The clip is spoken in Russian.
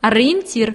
ориентир